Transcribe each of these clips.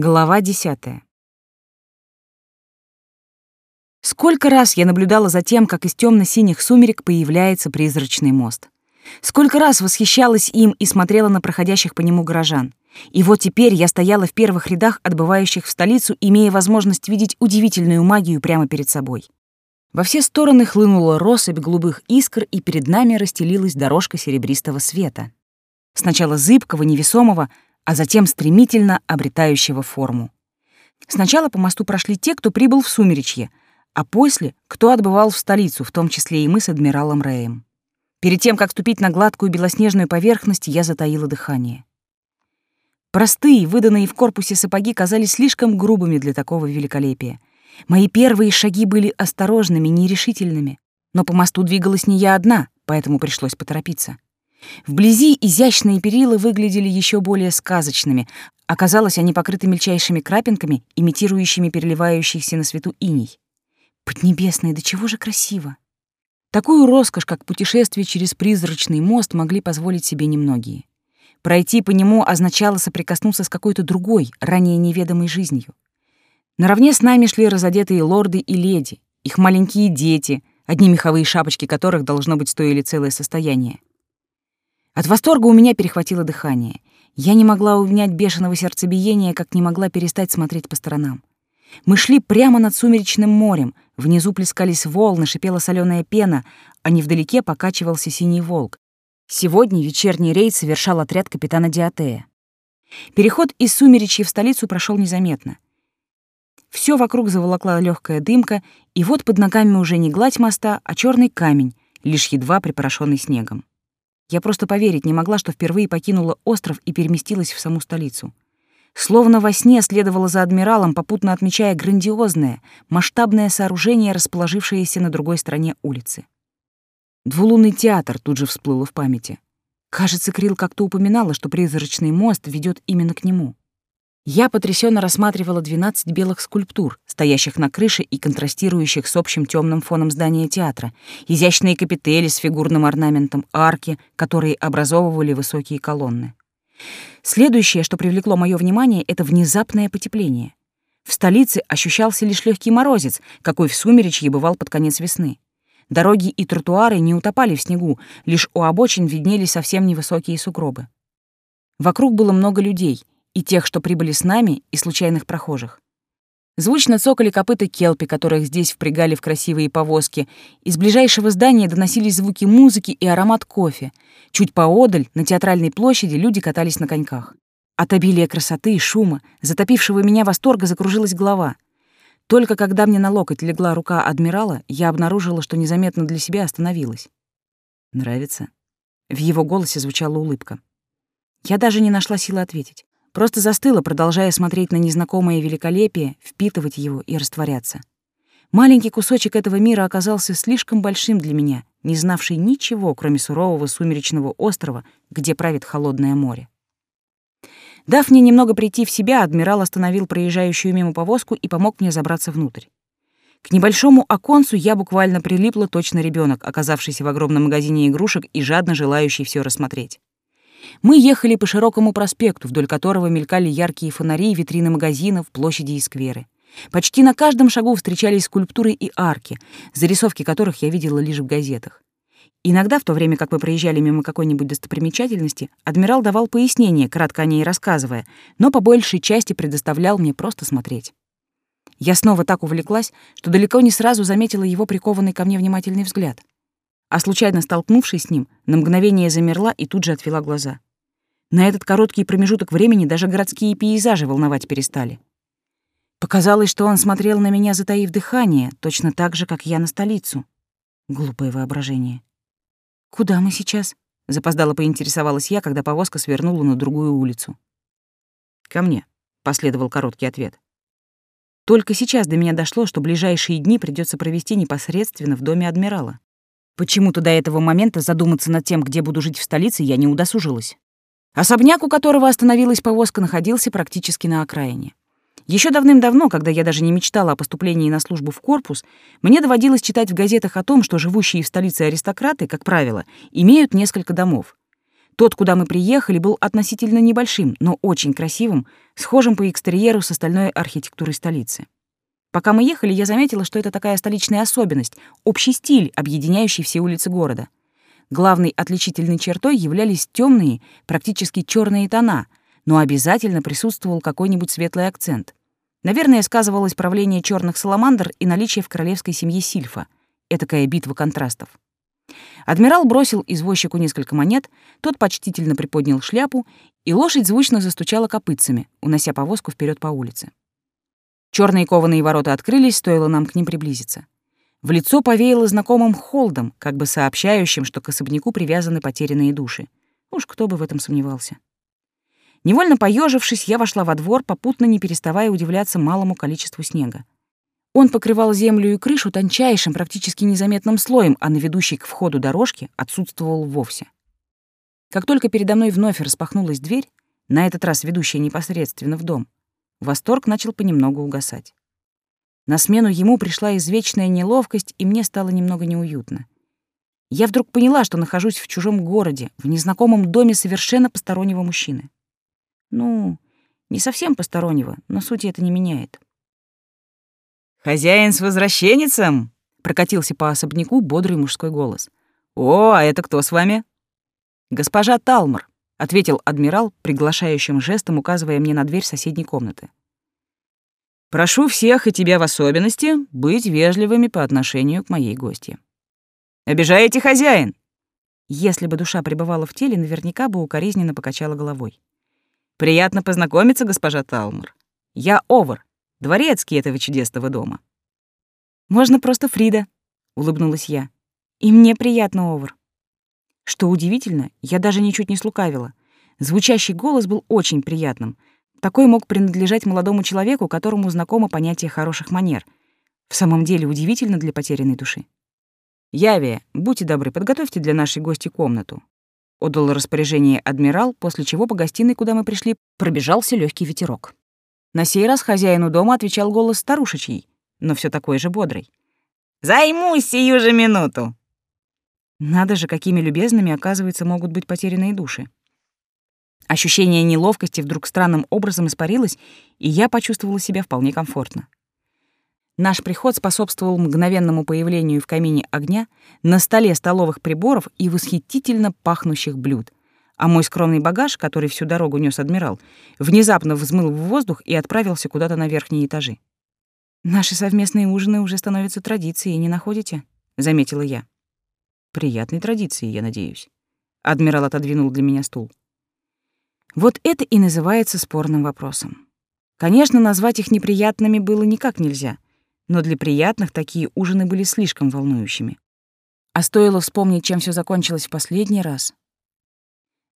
Глава десятая. Сколько раз я наблюдала за тем, как из темно-синих сумерек появляется призрачный мост. Сколько раз восхищалась им и смотрела на проходящих по нему горожан. И вот теперь я стояла в первых рядах отбывающих в столицу, имея возможность видеть удивительную магию прямо перед собой. Во все стороны хлынула россыпь голубых искр, и перед нами расстелилась дорожка серебристого света. Сначала зыбкого, невесомого, а затем стремительно обретающего форму. Сначала по мосту прошли те, кто прибыл в Сумеречье, а после — кто отбывал в столицу, в том числе и мы с адмиралом Рэем. Перед тем, как ступить на гладкую белоснежную поверхность, я затаила дыхание. Простые, выданные в корпусе сапоги казались слишком грубыми для такого великолепия. Мои первые шаги были осторожными, нерешительными. Но по мосту двигалась не я одна, поэтому пришлось поторопиться. Вблизи изящные перила выглядели еще более сказочными. Оказалось, они покрыты мельчайшими крапинками, имитирующими переливающийся на свету иней. Поднебесные, до чего же красиво! Такую роскошь, как путешествие через призрачный мост, могли позволить себе немногие. Пройти по нему означало соприкоснуться с какой-то другой, ранее неведомой жизнью. Наравне с нами шли разодетые лорды и леди, их маленькие дети, одни меховые шапочки которых, должно быть, стоили целое состояние. От восторга у меня перехватило дыхание. Я не могла унять бешеного сердцебиения, как не могла перестать смотреть по сторонам. Мы шли прямо над сумеречным морем, внизу плескались волны, шипела соленая пена, а невдалеке покачивался синий волк, Сегодня вечерний рейд совершал отряд капитана Диатея. Переход из Сумеречья в столицу прошел незаметно. Все вокруг заволокла легкая дымка, и вот под ногами уже не гладь моста, а черный камень, лишь едва припорошенный снегом. Я просто поверить не могла, что впервые покинула остров и переместилась в саму столицу. Словно во сне следовала за адмиралом, попутно отмечая грандиозное, масштабное сооружение, расположившееся на другой стороне улицы. Двулунный театр тут же всплыло в памяти. Кажется, Крил как-то упоминала, что призрачный мост ведет именно к нему. Я потрясенно рассматривала 12 белых скульптур, стоящих на крыше и контрастирующих с общим темным фоном здания театра, изящные капители с фигурным орнаментом, арки, которые образовывали высокие колонны. Следующее, что привлекло мое внимание, это внезапное потепление. В столице ощущался лишь легкий морозец, какой в сумеречье бывал под конец весны. Дороги и тротуары не утопали в снегу, лишь у обочин виднелись совсем невысокие сугробы. Вокруг было много людей, и тех, что прибыли с нами, и случайных прохожих. Звучно цокали копыта келпи, которых здесь впрягали в красивые повозки. Из ближайшего здания доносились звуки музыки и аромат кофе. Чуть поодаль, на театральной площади, люди катались на коньках. От обилия красоты и шума, затопившего меня восторга, закружилась голова — только когда мне на локоть легла рука адмирала, я обнаружила, что незаметно для себя остановилась. «Нравится?» В его голосе звучала улыбка. Я даже не нашла силы ответить. Просто застыла, продолжая смотреть на незнакомое великолепие, впитывать его и растворяться. Маленький кусочек этого мира оказался слишком большим для меня, не знавший ничего, кроме сурового сумеречного острова, где правит холодное море. Дав мне немного прийти в себя, адмирал остановил проезжающую мимо повозку и помог мне забраться внутрь. К небольшому оконцу я буквально прилипла точно ребенок, оказавшийся в огромном магазине игрушек и жадно желающий все рассмотреть. Мы ехали по широкому проспекту, вдоль которого мелькали яркие фонари, витрины магазинов, площади и скверы. Почти на каждом шагу встречались скульптуры и арки, зарисовки которых я видела лишь в газетах. Иногда, в то время как мы проезжали мимо какой-нибудь достопримечательности, адмирал давал пояснения, кратко о ней рассказывая, но по большей части предоставлял мне просто смотреть. Я снова так увлеклась, что далеко не сразу заметила его прикованный ко мне внимательный взгляд. А случайно столкнувшись с ним, на мгновение замерла и тут же отвела глаза. На этот короткий промежуток времени даже городские пейзажи волновать перестали. Показалось, что он смотрел на меня, затаив дыхание, точно так же, как я на столицу. Глупое воображение. «Куда мы сейчас?» — запоздало поинтересовалась я, когда повозка свернула на другую улицу. «Ко мне», — последовал короткий ответ. Только сейчас до меня дошло, что ближайшие дни придется провести непосредственно в доме адмирала. Почему-то до этого момента задуматься над тем, где буду жить в столице, я не удосужилась. Особняк, у которого остановилась повозка, находился практически на окраине. Еще давным-давно, когда я даже не мечтала о поступлении на службу в корпус, мне доводилось читать в газетах о том, что живущие в столице аристократы, как правило, имеют несколько домов. Тот, куда мы приехали, был относительно небольшим, но очень красивым, схожим по экстерьеру с остальной архитектурой столицы. Пока мы ехали, я заметила, что это такая столичная особенность, общий стиль, объединяющий все улицы города. Главной отличительной чертой являлись темные, практически черные тона, но обязательно присутствовал какой-нибудь светлый акцент. Наверное, сказывалось правление черных саламандр и наличие в королевской семье сильфа. Этакая битва контрастов. Адмирал бросил извозчику несколько монет, тот почтительно приподнял шляпу, и лошадь звучно застучала копытцами, унося повозку вперед по улице. Черные кованые ворота открылись, стоило нам к ним приблизиться. В лицо повеяло знакомым холдом, как бы сообщающим, что к особняку привязаны потерянные души. Уж кто бы в этом сомневался. Невольно поежившись, я вошла во двор, попутно не переставая удивляться малому количеству снега. Он покрывал землю и крышу тончайшим, практически незаметным слоем, а на ведущей к входу дорожке отсутствовал вовсе. Как только передо мной вновь распахнулась дверь, на этот раз ведущая непосредственно в дом, восторг начал понемногу угасать. На смену ему пришла извечная неловкость, и мне стало немного неуютно. Я вдруг поняла, что нахожусь в чужом городе, в незнакомом доме совершенно постороннего мужчины. Ну, не совсем постороннего, но сути это не меняет. «Хозяин с возвращенницем!» — прокатился по особняку бодрый мужской голос. «О, а это кто с вами?» «Госпожа Талмор», — ответил адмирал, приглашающим жестом указывая мне на дверь соседней комнаты. «Прошу всех, и тебя в особенности, быть вежливыми по отношению к моей гостье». «Обижаете хозяин?» Если бы душа пребывала в теле, наверняка бы укоризненно покачала головой. Приятно познакомиться, госпожа Талмор. Я Овар, дворецкий этого чудесного дома. Можно просто Фрида, улыбнулась я. И мне приятно, Овар. Что удивительно, я даже ничуть не слукавила. Звучащий голос был очень приятным. Такой мог принадлежать молодому человеку, которому знакомо понятие хороших манер. В самом деле удивительно для потерянной души. «Явия, будьте добры, подготовьте для нашей гости комнату. — отдал распоряжение адмирал, после чего по гостиной, куда мы пришли, пробежался легкий ветерок. На сей раз хозяину дома отвечал голос старушечий, но все такой же бодрый. «Займусь сию же минуту!» Надо же, какими любезными, оказывается, могут быть потерянные души. Ощущение неловкости вдруг странным образом испарилось, и я почувствовала себя вполне комфортно. Наш приход способствовал мгновенному появлению в камине огня, на столе столовых приборов и восхитительно пахнущих блюд. А мой скромный багаж, который всю дорогу нес адмирал, внезапно взмыл в воздух и отправился куда-то на верхние этажи. «Наши совместные ужины уже становятся традицией, не находите?» — заметила я. «Приятной традицией, я надеюсь». Адмирал отодвинул для меня стул. Вот это и называется спорным вопросом. Конечно, назвать их неприятными было никак нельзя — но для приятных такие ужины были слишком волнующими. А стоило вспомнить, чем все закончилось в последний раз.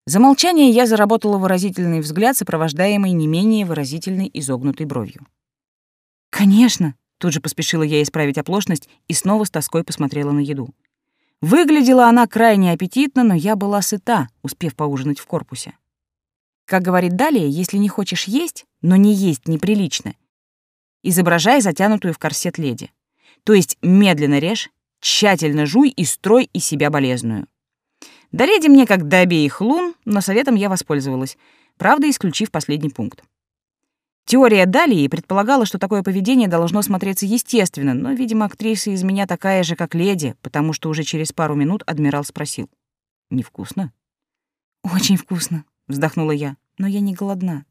За молчание я заработала выразительный взгляд, сопровождаемый не менее выразительной изогнутой бровью. «Конечно!» — тут же поспешила я исправить оплошность и снова с тоской посмотрела на еду. Выглядела она крайне аппетитно, но я была сыта, успев поужинать в корпусе. Как говорит далее, если не хочешь есть, но не есть неприлично, изображая затянутую в корсет леди. То есть медленно режь, тщательно жуй и строй из себя болезную. До леди мне как до обеих лун, но советом я воспользовалась, правда, исключив последний пункт. Теория Далии предполагала, что такое поведение должно смотреться естественно, но, видимо, актриса из меня такая же, как леди, потому что уже через пару минут адмирал спросил. «Невкусно?» «Очень вкусно», — вздохнула я, — «но я не голодна».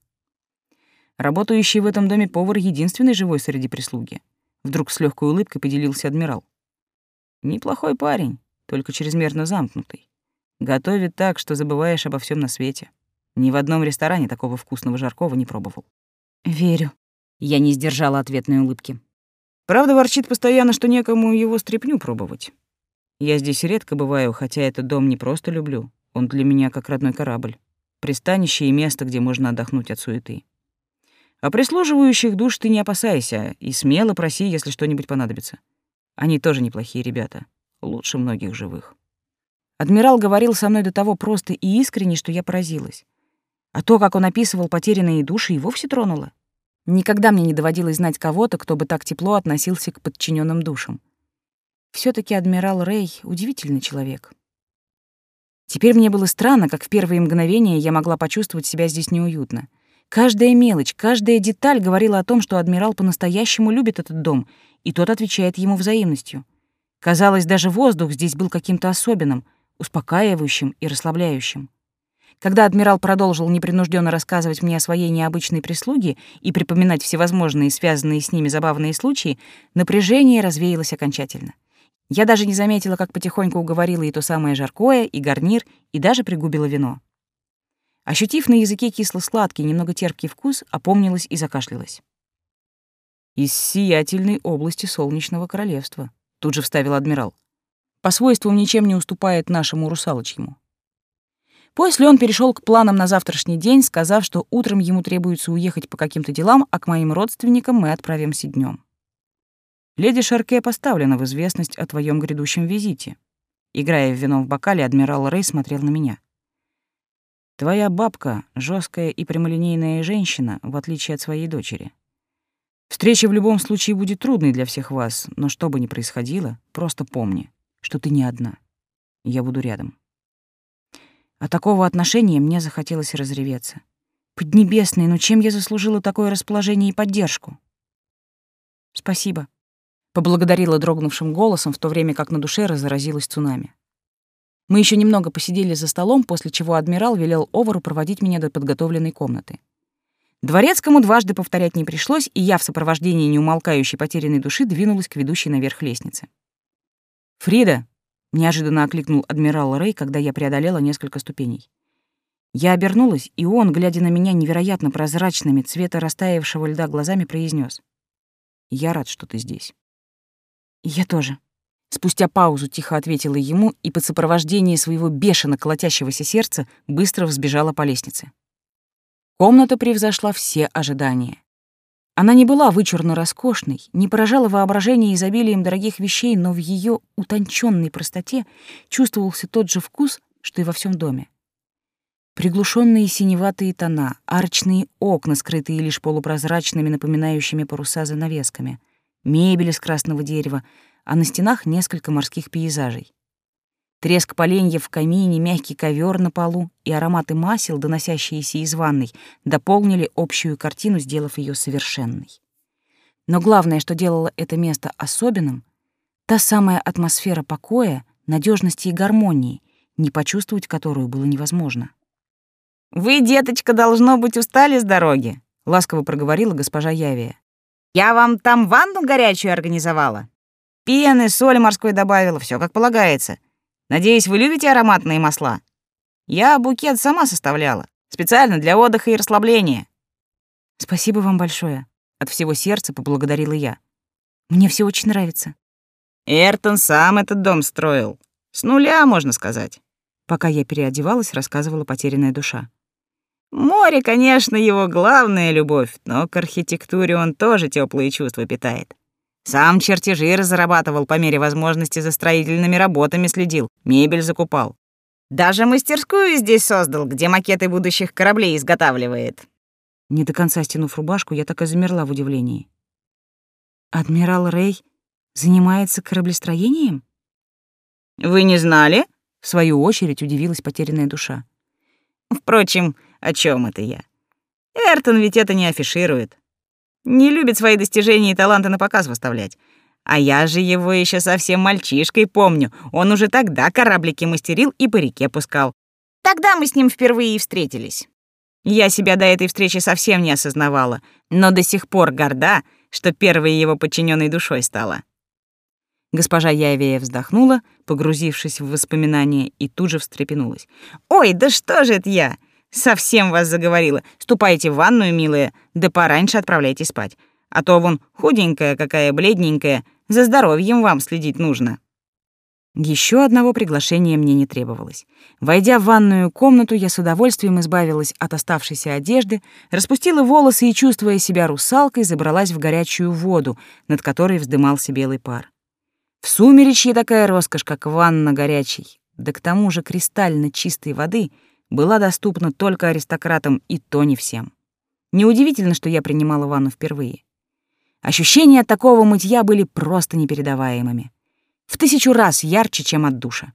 Работающий в этом доме повар единственный живой среди прислуги. Вдруг с легкой улыбкой поделился адмирал. Неплохой парень, только чрезмерно замкнутый. Готовит так, что забываешь обо всем на свете. Ни в одном ресторане такого вкусного жаркого не пробовал. Верю. Я не сдержала ответной улыбки. Правда, ворчит постоянно, что некому его стряпню пробовать. Я здесь редко бываю, хотя этот дом не просто люблю. Он для меня как родной корабль. Пристанище и место, где можно отдохнуть от суеты. А прислуживающих душ ты не опасайся и смело проси, если что-нибудь понадобится. Они тоже неплохие ребята, лучше многих живых. Адмирал говорил со мной до того просто и искренне, что я поразилась. А то, как он описывал потерянные души, и вовсе тронуло. Никогда мне не доводилось знать кого-то, кто бы так тепло относился к подчиненным душам. все таки адмирал Рэй — удивительный человек. Теперь мне было странно, как в первые мгновения я могла почувствовать себя здесь неуютно. Каждая мелочь, каждая деталь говорила о том, что адмирал по-настоящему любит этот дом, и тот отвечает ему взаимностью. Казалось, даже воздух здесь был каким-то особенным, успокаивающим и расслабляющим. Когда адмирал продолжил непринужденно рассказывать мне о своей необычной прислуге и припоминать всевозможные связанные с ними забавные случаи, напряжение развеялось окончательно. Я даже не заметила, как потихоньку уговорила и то самое жаркое, и гарнир, и даже пригубила вино. Ощутив на языке кисло-сладкий, немного терпкий вкус, опомнилась и закашлялась. «Из сиятельной области Солнечного Королевства», — тут же вставил адмирал. «По свойствам ничем не уступает нашему русалочьему». После он перешел к планам на завтрашний день, сказав, что утром ему требуется уехать по каким-то делам, а к моим родственникам мы отправимся днем. Леди Шарке поставлена в известность о твоем грядущем визите. Играя в вино в бокале, адмирал Рэй смотрел на меня. Твоя бабка — жесткая и прямолинейная женщина, в отличие от своей дочери. Встреча в любом случае будет трудной для всех вас, но что бы ни происходило, просто помни, что ты не одна. Я буду рядом. От такого отношения мне захотелось разреветься. Поднебесный, ну чем я заслужила такое расположение и поддержку? Спасибо. Поблагодарила дрогнувшим голосом, в то время как на душе разразилась цунами. Мы еще немного посидели за столом, после чего адмирал велел Овару проводить меня до подготовленной комнаты. Дворецкому дважды повторять не пришлось, и я в сопровождении неумолкающей потерянной души двинулась к ведущей наверх лестнице. «Фрида!» — неожиданно окликнул адмирал Рэй, когда я преодолела несколько ступеней. Я обернулась, и он, глядя на меня невероятно прозрачными, цвета растаявшего льда глазами, произнес: «Я рад, что ты здесь». «Я тоже», Спустя паузу тихо ответила ему и под сопровождение своего бешено колотящегося сердца быстро взбежала по лестнице. Комната превзошла все ожидания. Она не была вычурно роскошной, не поражала воображение изобилием дорогих вещей, но в ее утонченной простоте чувствовался тот же вкус, что и во всем доме. Приглушенные синеватые тона, арочные окна, скрытые лишь полупрозрачными, напоминающими паруса занавесками, мебель из красного дерева — а на стенах несколько морских пейзажей. Треск поленьев в камине, мягкий ковер на полу и ароматы масел, доносящиеся из ванной, дополнили общую картину, сделав ее совершенной. Но главное, что делало это место особенным, та самая атмосфера покоя, надежности и гармонии, не почувствовать которую было невозможно. «Вы, деточка, должно быть, устали с дороги», — ласково проговорила госпожа Явия. «Я вам там ванну горячую организовала. Пены, соли морской добавила, все как полагается. Надеюсь, вы любите ароматные масла? Я букет сама составляла, специально для отдыха и расслабления. Спасибо вам большое. От всего сердца поблагодарила я. Мне все очень нравится. Эртон сам этот дом строил. С нуля, можно сказать. Пока я переодевалась, рассказывала потерянная душа. Море, конечно, его главная любовь, но к архитектуре он тоже теплые чувства питает. Сам чертежи разрабатывал по мере возможности за строительными работами следил, мебель закупал. Даже мастерскую здесь создал, где макеты будущих кораблей изготавливает. Не до конца стянув рубашку, я так и замерла в удивлении. Адмирал Рэй занимается кораблестроением? Вы не знали? В свою очередь удивилась потерянная душа. Впрочем, о чем это я? Эртон ведь это не афиширует. Не любит свои достижения и таланты на показ выставлять. А я же его еще совсем мальчишкой помню. Он уже тогда кораблики мастерил и по реке пускал. Тогда мы с ним впервые и встретились. Я себя до этой встречи совсем не осознавала, но до сих пор горда, что первой его подчиненной душой стала. Госпожа Явея вздохнула, погрузившись в воспоминания, и тут же встрепенулась. «Ой, да что же это я? Совсем вас заговорила. Ступайте в ванную, милая, да пораньше отправляйтесь спать. А то вон худенькая какая, бледненькая, за здоровьем вам следить нужно. Еще одного приглашения мне не требовалось. Войдя в ванную комнату, я с удовольствием избавилась от оставшейся одежды, распустила волосы и, чувствуя себя русалкой, забралась в горячую воду, над которой вздымался белый пар. В сумеречье такая роскошь, как ванна горячей, да к тому же кристально чистой воды — была доступна только аристократам и то не всем. Неудивительно, что я принимала ванну впервые. Ощущения от такого мытья были просто непередаваемыми. В тысячу раз ярче, чем от душа.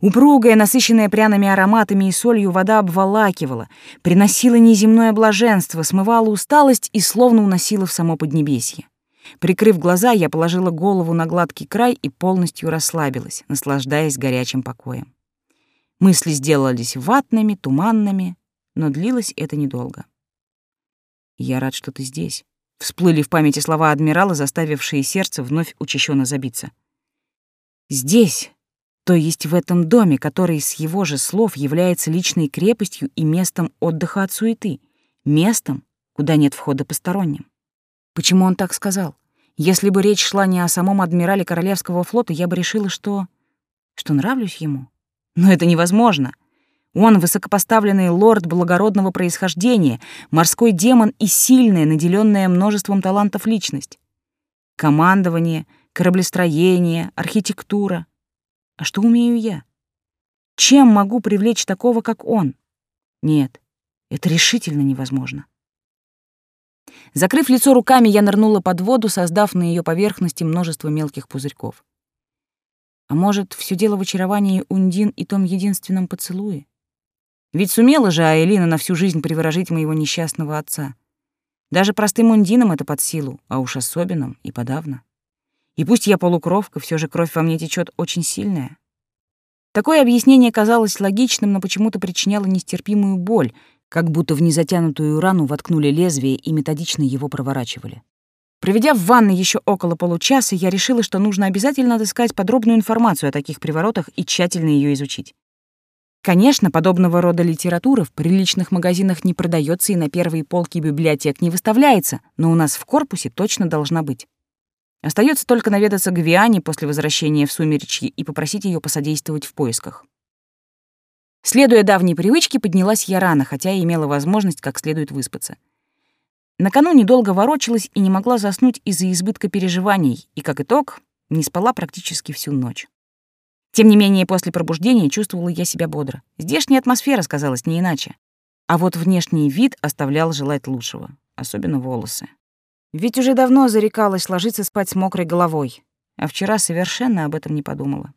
Упругая, насыщенная пряными ароматами и солью, вода обволакивала, приносила неземное блаженство, смывала усталость и словно уносила в само Поднебесье. Прикрыв глаза, я положила голову на гладкий край и полностью расслабилась, наслаждаясь горячим покоем. Мысли сделались ватными, туманными, но длилось это недолго. «Я рад, что ты здесь», — всплыли в памяти слова адмирала, заставившие сердце вновь учащенно забиться. «Здесь», то есть в этом доме, который с его же слов является личной крепостью и местом отдыха от суеты, местом, куда нет входа посторонним. Почему он так сказал? Если бы речь шла не о самом адмирале Королевского флота, я бы решила, что... что нравлюсь ему. Но это невозможно. Он высокопоставленный лорд благородного происхождения, морской демон и сильная, наделенная множеством талантов личность. Командование, кораблестроение, архитектура. А что умею я? Чем могу привлечь такого, как он? Нет, это решительно невозможно. Закрыв лицо руками, я нырнула под воду, создав на ее поверхности множество мелких пузырьков. А может, все дело в очаровании Ундин и том единственном поцелуе? Ведь сумела же Айлина на всю жизнь приворожить моего несчастного отца. Даже простым Ундинам это под силу, а уж особенным и подавно. И пусть я полукровка, все же кровь во мне течет очень сильная. Такое объяснение казалось логичным, но почему-то причиняло нестерпимую боль, как будто в незатянутую рану воткнули лезвие и методично его проворачивали. Проведя в ванной еще около получаса, я решила, что нужно обязательно отыскать подробную информацию о таких приворотах и тщательно ее изучить. Конечно, подобного рода литература в приличных магазинах не продается и на первые полки библиотек не выставляется, но у нас в корпусе точно должна быть. Остается только наведаться к Виане после возвращения в Сумеречье и попросить ее посодействовать в поисках. Следуя давней привычке, поднялась я рано, хотя и имела возможность как следует выспаться. Накануне долго ворочалась и не могла заснуть из-за избытка переживаний, и, как итог, не спала практически всю ночь. Тем не менее, после пробуждения чувствовала я себя бодро. Здешняя атмосфера сказалась не иначе. А вот внешний вид оставлял желать лучшего, особенно волосы. Ведь уже давно зарекалась ложиться спать с мокрой головой, а вчера совершенно об этом не подумала.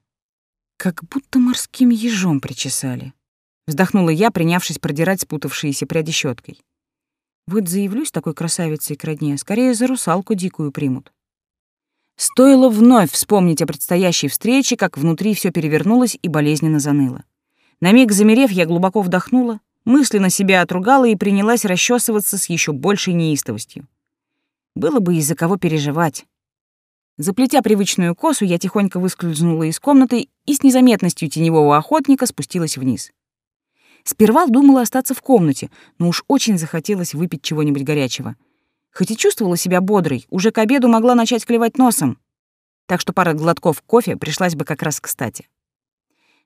Как будто морским ежом причесали. Вздохнула я, принявшись продирать спутавшиеся пряди щеткой. Вот заявлюсь такой красавицей к родне, скорее за русалку дикую примут. Стоило вновь вспомнить о предстоящей встрече, как внутри все перевернулось и болезненно заныло. На миг замерев, я глубоко вдохнула, мысленно себя отругала и принялась расчесываться с еще большей неистовостью. Было бы из-за кого переживать. Заплетя привычную косу, я тихонько выскользнула из комнаты и с незаметностью теневого охотника спустилась вниз. Сперва думала остаться в комнате, но уж очень захотелось выпить чего-нибудь горячего. Хоть и чувствовала себя бодрой, уже к обеду могла начать клевать носом. Так что пара глотков кофе пришлась бы как раз кстати.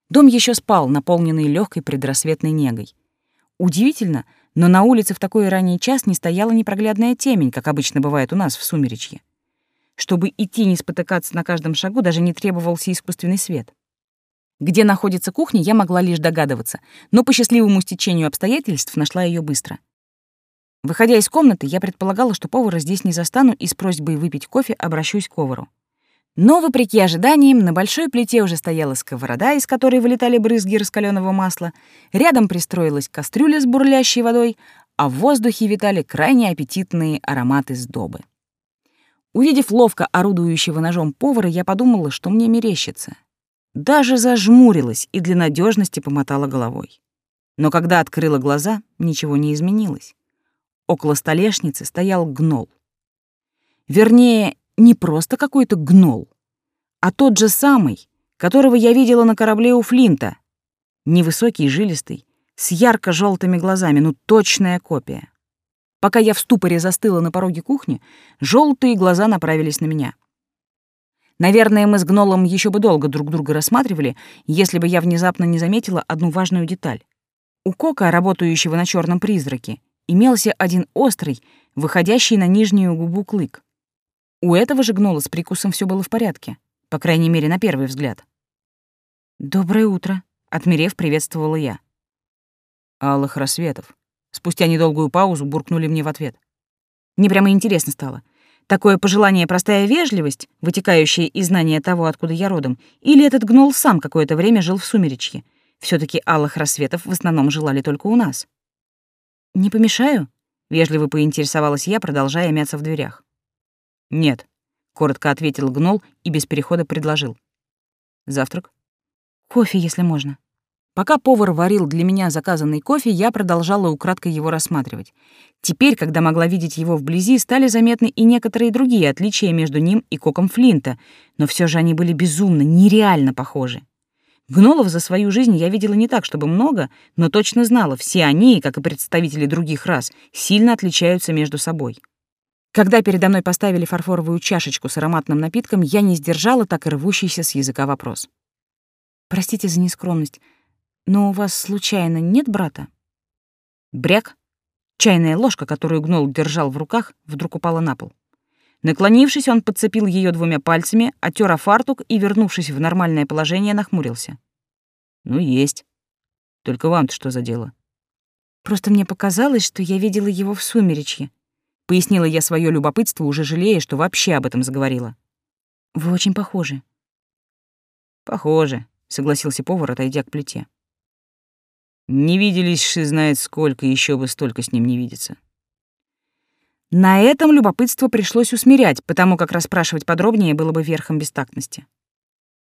Дом еще спал, наполненный легкой предрассветной негой. Удивительно, но на улице в такой ранний час не стояла непроглядная темень, как обычно бывает у нас в сумеречье. Чтобы идти не спотыкаться на каждом шагу, даже не требовался искусственный свет. Где находится кухня, я могла лишь догадываться, но по счастливому стечению обстоятельств нашла ее быстро. Выходя из комнаты, я предполагала, что повара здесь не застану и с просьбой выпить кофе обращусь к повару. Но, вопреки ожиданиям, на большой плите уже стояла сковорода, из которой вылетали брызги раскаленного масла, рядом пристроилась кастрюля с бурлящей водой, а в воздухе витали крайне аппетитные ароматы сдобы. Увидев ловко орудующего ножом повара, я подумала, что мне мерещится. Даже зажмурилась и для надежности помотала головой. Но когда открыла глаза, ничего не изменилось. Около столешницы стоял гнол. Вернее, не просто какой-то гнол, а тот же самый, которого я видела на корабле у Флинта. Невысокий, жилистый, с ярко желтыми глазами, ну точная копия. Пока я в ступоре застыла на пороге кухни, желтые глаза направились на меня. Наверное, мы с гнолом еще бы долго друг друга рассматривали, если бы я внезапно не заметила одну важную деталь. У Кока, работающего на черном призраке, имелся один острый, выходящий на нижнюю губу клык. У этого же гнола с прикусом все было в порядке, по крайней мере, на первый взгляд. «Доброе утро», — отмерев, приветствовала я. «Алых рассветов». Спустя недолгую паузу буркнули мне в ответ. Мне прямо интересно стало. Такое пожелание — простая вежливость, вытекающая из знания того, откуда я родом, или этот гнол сам какое-то время жил в сумеречье? все таки алых рассветов в основном желали только у нас. «Не помешаю?» — вежливо поинтересовалась я, продолжая мяться в дверях. «Нет», — коротко ответил гнол и без перехода предложил. «Завтрак?» «Кофе, если можно». Пока повар варил для меня заказанный кофе, я продолжала украдкой его рассматривать. Теперь, когда могла видеть его вблизи, стали заметны и некоторые другие отличия между ним и Коком Флинта, но все же они были безумно, нереально похожи. Гнолов за свою жизнь я видела не так, чтобы много, но точно знала, все они, как и представители других рас, сильно отличаются между собой. Когда передо мной поставили фарфоровую чашечку с ароматным напитком, я не сдержала так и рвущийся с языка вопрос. «Простите за нескромность, но у вас случайно нет брата?» Бряк. Чайная ложка, которую гнол держал в руках, вдруг упала на пол. Наклонившись, он подцепил ее двумя пальцами, оттер о фартук и, вернувшись в нормальное положение, нахмурился. «Ну, есть. Только вам-то что за дело?» «Просто мне показалось, что я видела его в сумеречье», — пояснила я свое любопытство, уже жалея, что вообще об этом заговорила. «Вы очень похожи». «Похоже», — согласился повар, отойдя к плите. Не виделись, ши знает сколько, еще бы столько с ним не видеться. На этом любопытство пришлось усмирять, потому как расспрашивать подробнее было бы верхом бестактности.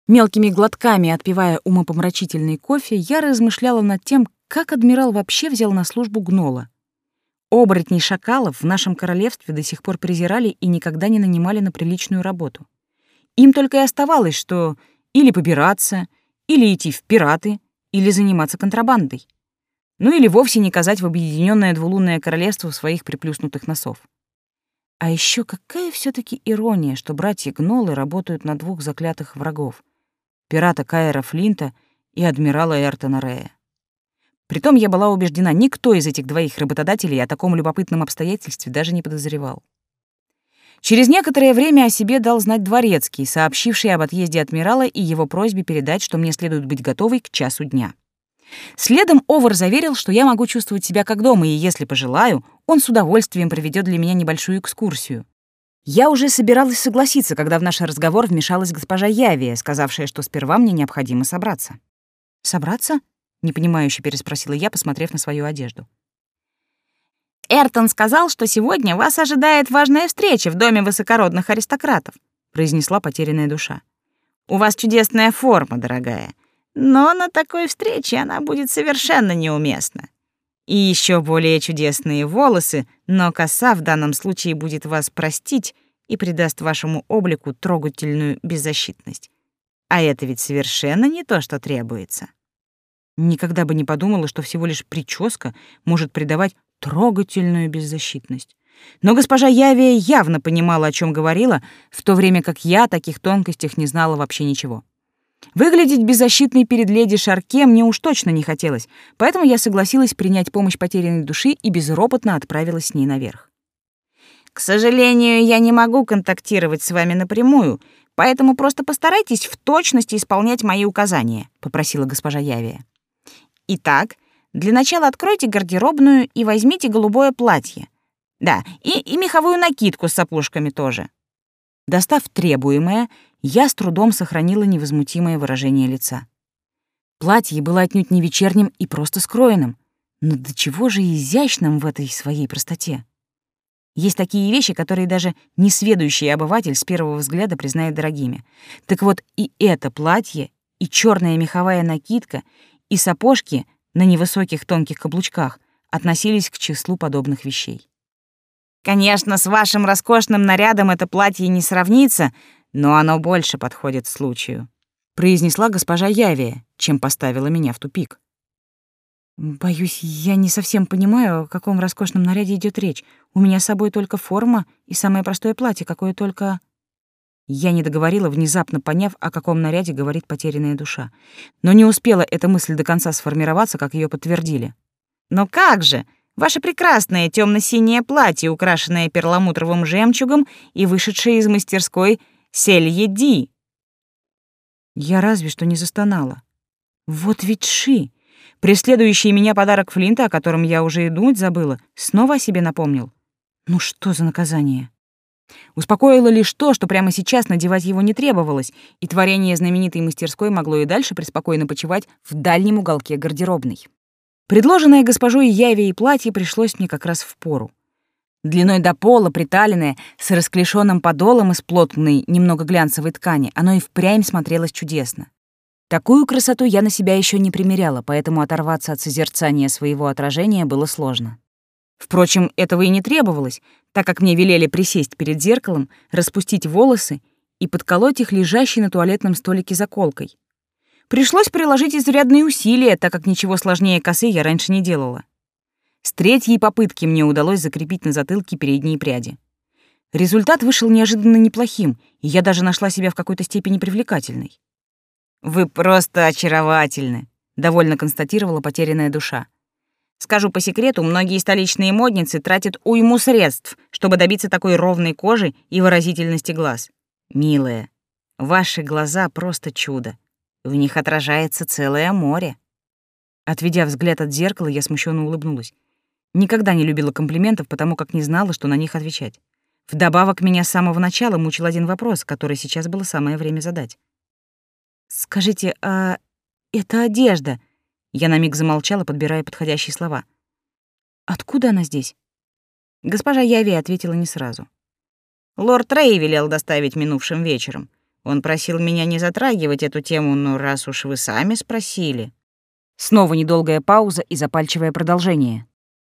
Мелкими глотками отпивая умопомрачительный кофе, я размышляла над тем, как адмирал вообще взял на службу гнола. Оборотней шакалов в нашем королевстве до сих пор презирали и никогда не нанимали на приличную работу. Им только и оставалось, что или побираться, или идти в пираты, или заниматься контрабандой. Ну или вовсе не казать в объединенное двулунное королевство своих приплюснутых носов. А еще какая все таки ирония, что братья-гнолы работают на двух заклятых врагов — пирата Кайра Флинта и адмирала Эртона Рея. Притом я была убеждена, никто из этих двоих работодателей о таком любопытном обстоятельстве даже не подозревал. Через некоторое время о себе дал знать дворецкий, сообщивший об отъезде адмирала и его просьбе передать, что мне следует быть готовой к часу дня. Следом Овар заверил, что я могу чувствовать себя как дома, и если пожелаю, он с удовольствием проведет для меня небольшую экскурсию. Я уже собиралась согласиться, когда в наш разговор вмешалась госпожа Явия, сказавшая, что сперва мне необходимо собраться. «Собраться?» — непонимающе переспросила я, посмотрев на свою одежду. «Эртон сказал, что сегодня вас ожидает важная встреча в доме высокородных аристократов», — произнесла потерянная душа. «У вас чудесная форма, дорогая. Но на такой встрече она будет совершенно неуместна. И еще более чудесные волосы, но коса в данном случае будет вас простить и придаст вашему облику трогательную беззащитность. А это ведь совершенно не то, что требуется. Никогда бы не подумала, что всего лишь прическа может придавать трогательную беззащитность. Но госпожа Явия явно понимала, о чем говорила, в то время как я о таких тонкостях не знала вообще ничего. Выглядеть беззащитной перед леди Шарке мне уж точно не хотелось, поэтому я согласилась принять помощь потерянной души и безропотно отправилась с ней наверх. «К сожалению, я не могу контактировать с вами напрямую, поэтому просто постарайтесь в точности исполнять мои указания», — попросила госпожа Явия. «Итак, для начала откройте гардеробную и возьмите голубое платье. Да, и, и меховую накидку с сапожками тоже». Достав требуемое, я с трудом сохранила невозмутимое выражение лица. Платье было отнюдь не вечерним и просто скроенным, но до чего же изящным в этой своей простоте. Есть такие вещи, которые даже несведущий обыватель с первого взгляда признает дорогими. Так вот, и это платье, и черная меховая накидка, и сапожки на невысоких тонких каблучках относились к числу подобных вещей. Конечно, с вашим роскошным нарядом это платье не сравнится, но оно больше подходит случаю», — произнесла госпожа Явия, чем поставила меня в тупик. «Боюсь, я не совсем понимаю, о каком роскошном наряде идет речь. У меня с собой только форма и самое простое платье, какое только...» Я не договорила, внезапно поняв, о каком наряде говорит потерянная душа. Но не успела эта мысль до конца сформироваться, как ее подтвердили. «Но как же! Ваше прекрасное темно синее платье, украшенное перламутровым жемчугом и вышедшее из мастерской Селье Ди. Я разве что не застонала. Вот ведь Ши, преследующий меня подарок Флинта, о котором я уже и думать забыла, снова о себе напомнил. Ну что за наказание? Успокоило лишь то, что прямо сейчас надевать его не требовалось, и творение знаменитой мастерской могло и дальше преспокойно почивать в дальнем уголке гардеробной. Предложенное госпожой Яве платье пришлось мне как раз в пору. Длиной до пола, приталенное, с расклешенным подолом из плотной, немного глянцевой ткани, оно и впрямь смотрелось чудесно. Такую красоту я на себя еще не примеряла, поэтому оторваться от созерцания своего отражения было сложно. Впрочем, этого и не требовалось, так как мне велели присесть перед зеркалом, распустить волосы и подколоть их лежащей на туалетном столике заколкой. Пришлось приложить изрядные усилия, так как ничего сложнее косы я раньше не делала. С третьей попытки мне удалось закрепить на затылке передние пряди. Результат вышел неожиданно неплохим, и я даже нашла себя в какой-то степени привлекательной. «Вы просто очаровательны», — довольно констатировала потерянная душа. Скажу по секрету, многие столичные модницы тратят уйму средств, чтобы добиться такой ровной кожи и выразительности глаз. Милая, ваши глаза просто чудо. В них отражается целое море. Отведя взгляд от зеркала, я смущенно улыбнулась. Никогда не любила комплиментов, потому как не знала, что на них отвечать. Вдобавок, меня с самого начала мучил один вопрос, который сейчас было самое время задать. «Скажите, а это одежда?» Я на миг замолчала, подбирая подходящие слова. «Откуда она здесь?» Госпожа Яви ответила не сразу. «Лорд Рэй велел доставить минувшим вечером. Он просил меня не затрагивать эту тему, но раз уж вы сами спросили...» Снова недолгая пауза и запальчивое продолжение.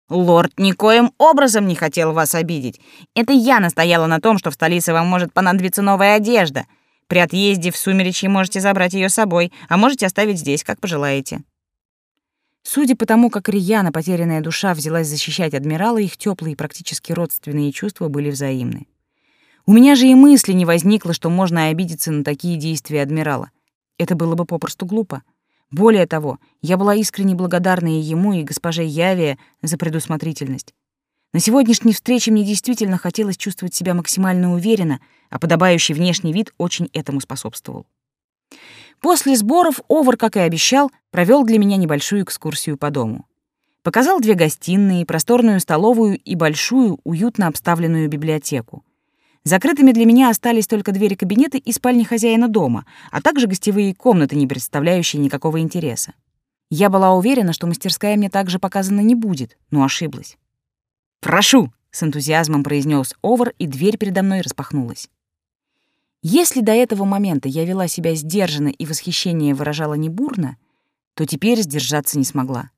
Лорд никоим образом не хотел вас обидеть. Это я настояла на том, что в столице вам может понадобиться новая одежда. При отъезде в Сумеречье можете забрать ее с собой, а можете оставить здесь, как пожелаете. Судя по тому, как рьяно потерянная душа взялась защищать адмирала, их теплые и практически родственные чувства были взаимны. У меня же и мысли не возникло, что можно обидеться на такие действия адмирала. Это было бы попросту глупо. Более того, я была искренне благодарна и ему, и госпоже Яве за предусмотрительность. На сегодняшней встрече мне действительно хотелось чувствовать себя максимально уверенно, а подобающий внешний вид очень этому способствовал. После сборов Овар, как и обещал, провел для меня небольшую экскурсию по дому. Показал две гостиные, просторную столовую и большую, уютно обставленную библиотеку. Закрытыми для меня остались только двери кабинета и спальни хозяина дома, а также гостевые комнаты, не представляющие никакого интереса. Я была уверена, что мастерская мне также показана не будет, но ошиблась. «Прошу!» — с энтузиазмом произнес Овар, и дверь передо мной распахнулась. Если до этого момента я вела себя сдержанно и восхищение выражала не бурно, то теперь сдержаться не смогла.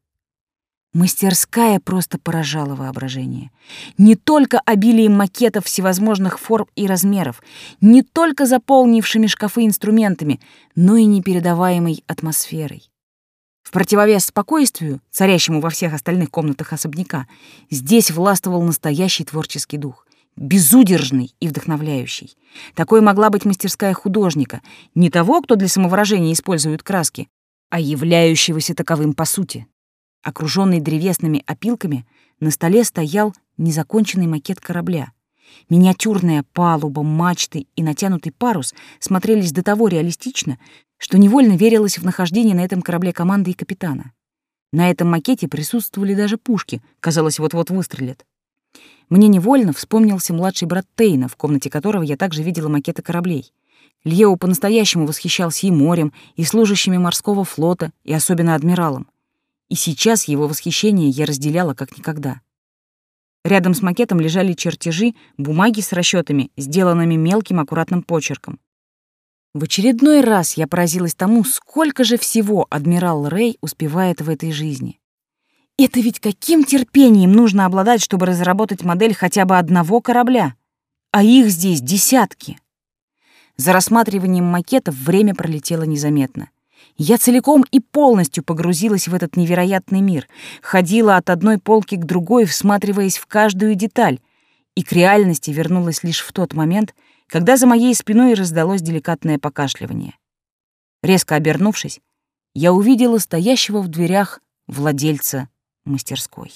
Мастерская просто поражала воображение. Не только обилием макетов всевозможных форм и размеров, не только заполнившими шкафы инструментами, но и непередаваемой атмосферой. В противовес спокойствию, царящему во всех остальных комнатах особняка, здесь властвовал настоящий творческий дух, безудержный и вдохновляющий. Такой могла быть мастерская художника, не того, кто для самовыражения использует краски, а являющегося таковым по сути. Окруженный древесными опилками, на столе стоял незаконченный макет корабля. Миниатюрная палуба, мачты и натянутый парус смотрелись до того реалистично, что невольно верилось в нахождение на этом корабле команды и капитана. На этом макете присутствовали даже пушки, казалось, вот-вот выстрелят. Мне невольно вспомнился младший брат Тейна, в комнате которого я также видела макеты кораблей. Льео по-настоящему восхищался и морем, и служащими морского флота, и особенно адмиралом и сейчас его восхищение я разделяла как никогда. Рядом с макетом лежали чертежи, бумаги с расчетами, сделанными мелким аккуратным почерком. В очередной раз я поразилась тому, сколько же всего адмирал Рэй успевает в этой жизни. Это ведь каким терпением нужно обладать, чтобы разработать модель хотя бы одного корабля? А их здесь десятки. За рассматриванием макетов время пролетело незаметно. Я целиком и полностью погрузилась в этот невероятный мир, ходила от одной полки к другой, всматриваясь в каждую деталь, и к реальности вернулась лишь в тот момент, когда за моей спиной раздалось деликатное покашливание. Резко обернувшись, я увидела стоящего в дверях владельца мастерской.